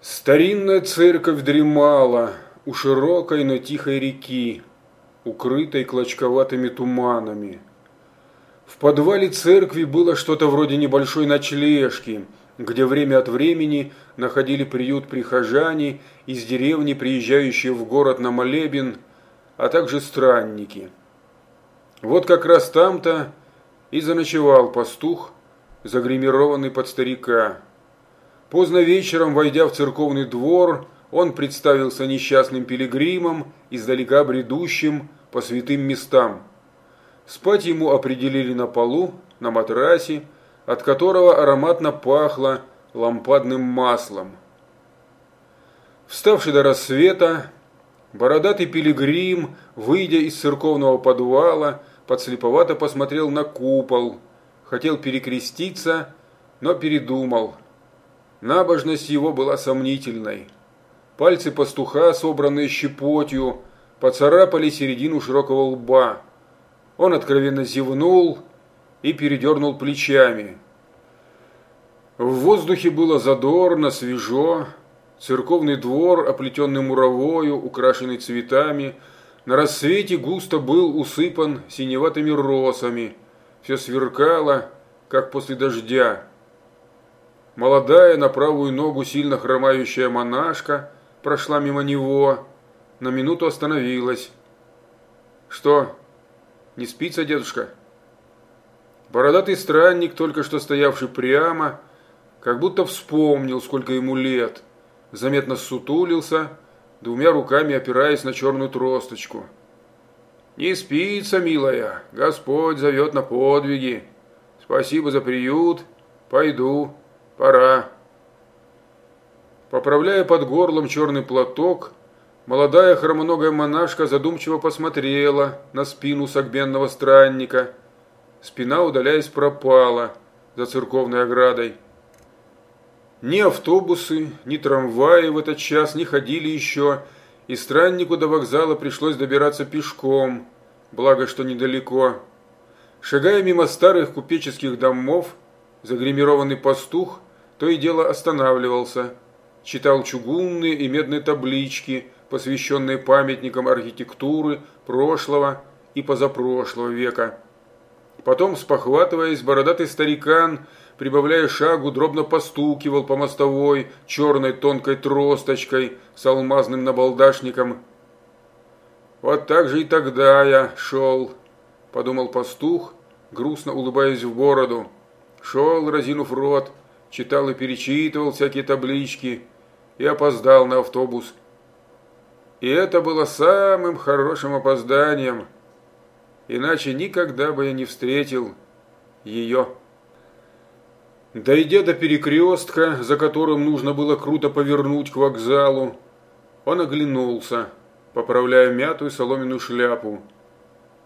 Старинная церковь дремала у широкой, но тихой реки, укрытой клочковатыми туманами. В подвале церкви было что-то вроде небольшой ночлежки, где время от времени находили приют прихожане из деревни, приезжающие в город на молебен, а также странники. Вот как раз там-то и заночевал пастух, загримированный под старика. Поздно вечером, войдя в церковный двор, он представился несчастным пилигримом, издалека бредущим по святым местам. Спать ему определили на полу, на матрасе, от которого ароматно пахло лампадным маслом. Вставший до рассвета, бородатый пилигрим, выйдя из церковного подвала, подслеповато посмотрел на купол, хотел перекреститься, но передумал – Набожность его была сомнительной. Пальцы пастуха, собранные щепотью, поцарапали середину широкого лба. Он откровенно зевнул и передернул плечами. В воздухе было задорно, свежо. Церковный двор, оплетенный муровою, украшенный цветами, на рассвете густо был усыпан синеватыми росами. Все сверкало, как после дождя. Молодая, на правую ногу сильно хромающая монашка прошла мимо него, на минуту остановилась. «Что, не спится, дедушка?» Бородатый странник, только что стоявший прямо, как будто вспомнил, сколько ему лет, заметно сутулился, двумя руками опираясь на черную тросточку. «Не спится, милая, Господь зовет на подвиги. Спасибо за приют, пойду». Пора. Поправляя под горлом черный платок, молодая хромоногая монашка задумчиво посмотрела на спину согбенного странника. Спина, удаляясь, пропала за церковной оградой. Ни автобусы, ни трамваи в этот час не ходили еще, и страннику до вокзала пришлось добираться пешком, благо что недалеко. Шагая мимо старых купеческих домов, загримированный пастух то и дело останавливался, читал чугунные и медные таблички, посвященные памятникам архитектуры прошлого и позапрошлого века. Потом, спохватываясь, бородатый старикан, прибавляя шагу, дробно постукивал по мостовой черной тонкой тросточкой с алмазным набалдашником. «Вот так же и тогда я шел», – подумал пастух, грустно улыбаясь в бороду. Шел, разинув рот, – читал и перечитывал всякие таблички и опоздал на автобус. И это было самым хорошим опозданием, иначе никогда бы я не встретил ее. Дойдя до перекрестка, за которым нужно было круто повернуть к вокзалу, он оглянулся, поправляя мятую соломенную шляпу,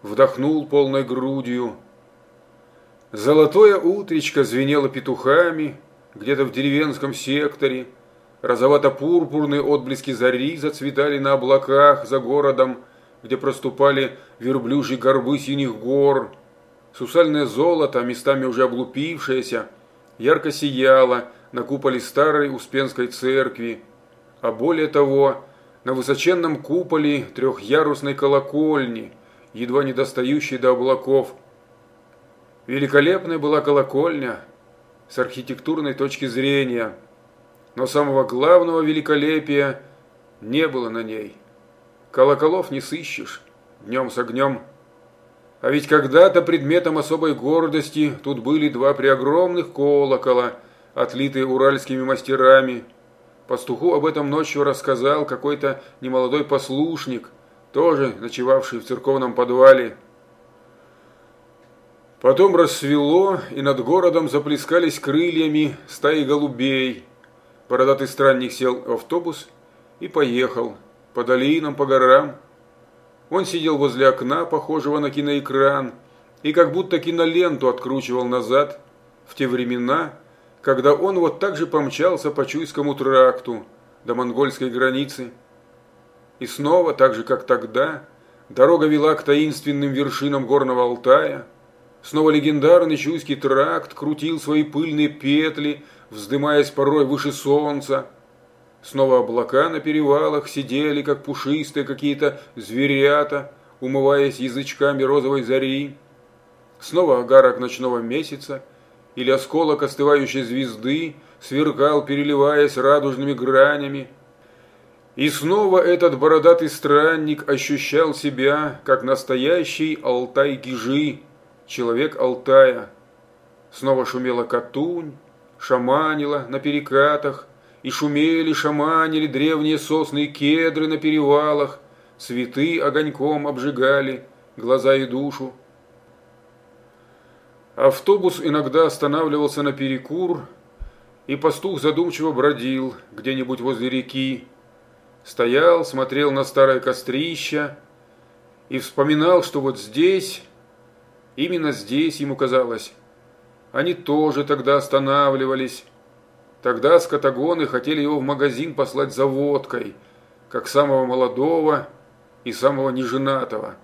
вдохнул полной грудью. Золотое утречко звенело петухами, где-то в деревенском секторе. Розовато-пурпурные отблески зари зацветали на облаках за городом, где проступали верблюжьи горбы синих гор. Сусальное золото, местами уже облупившееся, ярко сияло на куполе старой Успенской церкви, а более того, на высоченном куполе трехъярусной колокольни, едва не достающей до облаков. Великолепная была колокольня, с архитектурной точки зрения, но самого главного великолепия не было на ней. Колоколов не сыщешь днем с огнем. А ведь когда-то предметом особой гордости тут были два преогромных колокола, отлитые уральскими мастерами. Пастуху об этом ночью рассказал какой-то немолодой послушник, тоже ночевавший в церковном подвале. Потом рассвело, и над городом заплескались крыльями стаи голубей. Бородатый странник сел в автобус и поехал по долинам, по горам. Он сидел возле окна, похожего на киноэкран, и как будто киноленту откручивал назад в те времена, когда он вот так же помчался по Чуйскому тракту до монгольской границы. И снова, так же как тогда, дорога вела к таинственным вершинам горного Алтая – Снова легендарный Чуйский тракт крутил свои пыльные петли, вздымаясь порой выше солнца. Снова облака на перевалах сидели, как пушистые какие-то зверята, умываясь язычками розовой зари. Снова огарок ночного месяца или осколок остывающей звезды сверкал, переливаясь радужными гранями. И снова этот бородатый странник ощущал себя, как настоящий Алтай-Гижи, человек Алтая. Снова шумела Катунь, шаманила на перекатах, и шумели, шаманили древние сосны и кедры на перевалах, цветы огоньком обжигали глаза и душу. Автобус иногда останавливался на перекур, и пастух задумчиво бродил где-нибудь возле реки, стоял, смотрел на старое кострище и вспоминал, что вот здесь, именно здесь ему казалось, они тоже тогда останавливались, Тогда скотагоны хотели его в магазин послать за водкой, как самого молодого и самого неженатого.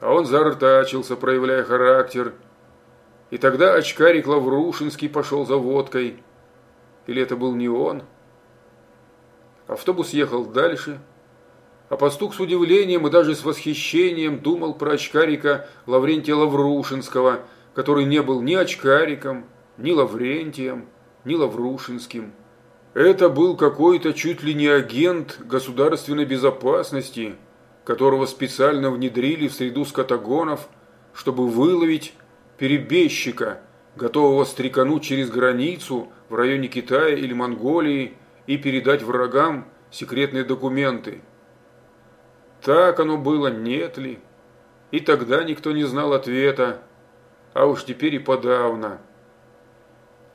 А он зартачился, проявляя характер. И тогда очкарик Лаврушинский пошел за водкой. Или это был не он? Автобус ехал дальше, а пастух с удивлением и даже с восхищением думал про очкарика Лаврентия Лаврушинского, который не был ни очкариком, ни Лаврентием, ни Лаврушинским. Это был какой-то чуть ли не агент государственной безопасности, которого специально внедрили в среду скотагонов, чтобы выловить перебежчика, готового стрекануть через границу в районе Китая или Монголии и передать врагам секретные документы. Так оно было, нет ли? И тогда никто не знал ответа, а уж теперь и подавно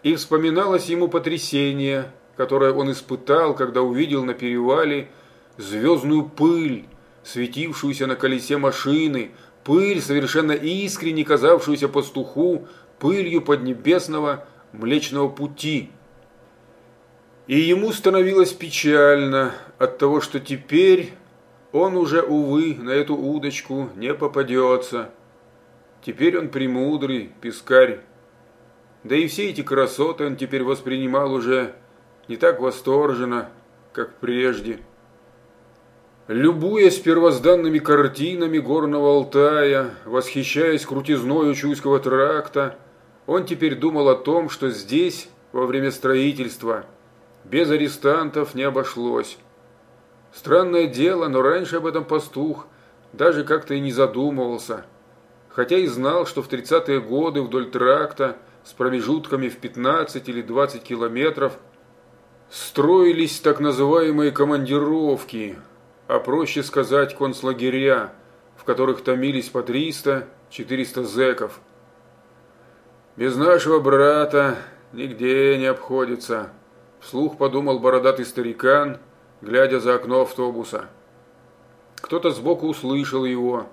и вспоминалось ему потрясение, которое он испытал, когда увидел на перевале звездную пыль, светившуюся на колесе машины, пыль, совершенно искренне казавшуюся пастуху пылью поднебесного Млечного Пути. И ему становилось печально от того, что теперь он уже, увы, на эту удочку не попадется. Теперь он премудрый пескарь да и все эти красоты он теперь воспринимал уже не так восторженно, как прежде. Любуясь первозданными картинами горного Алтая, восхищаясь крутизной Чуйского тракта, он теперь думал о том, что здесь, во время строительства, без арестантов не обошлось. Странное дело, но раньше об этом пастух даже как-то и не задумывался, хотя и знал, что в 30-е годы вдоль тракта – с промежутками в 15 или 20 километров, строились так называемые командировки, а проще сказать концлагеря, в которых томились по 300-400 зэков. Без нашего брата нигде не обходится, вслух подумал бородатый старикан, глядя за окно автобуса. Кто-то сбоку услышал его.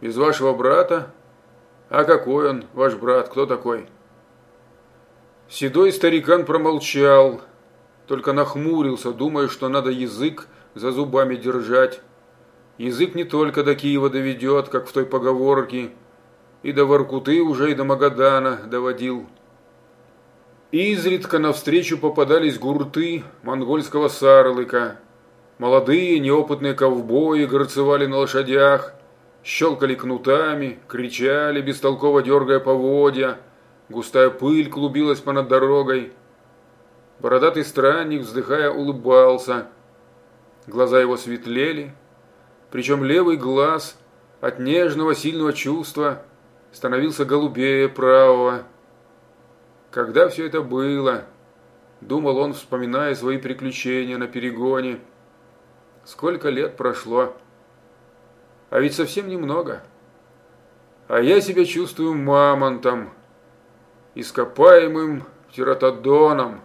Без вашего брата «А какой он, ваш брат, кто такой?» Седой старикан промолчал, только нахмурился, думая, что надо язык за зубами держать. Язык не только до Киева доведет, как в той поговорке, и до Воркуты уже и до Магадана доводил. Изредка навстречу попадались гурты монгольского сарлыка. Молодые неопытные ковбои горцевали на лошадях, щелкали кнутами, кричали, бестолково дергая поводья, густая пыль клубилась понад дорогой. Бородатый странник, вздыхая, улыбался. Глаза его светлели, причем левый глаз от нежного сильного чувства становился голубее правого. Когда все это было, думал он, вспоминая свои приключения на перегоне. Сколько лет прошло, а ведь совсем немного. А я себя чувствую мамонтом, ископаемым птератодоном.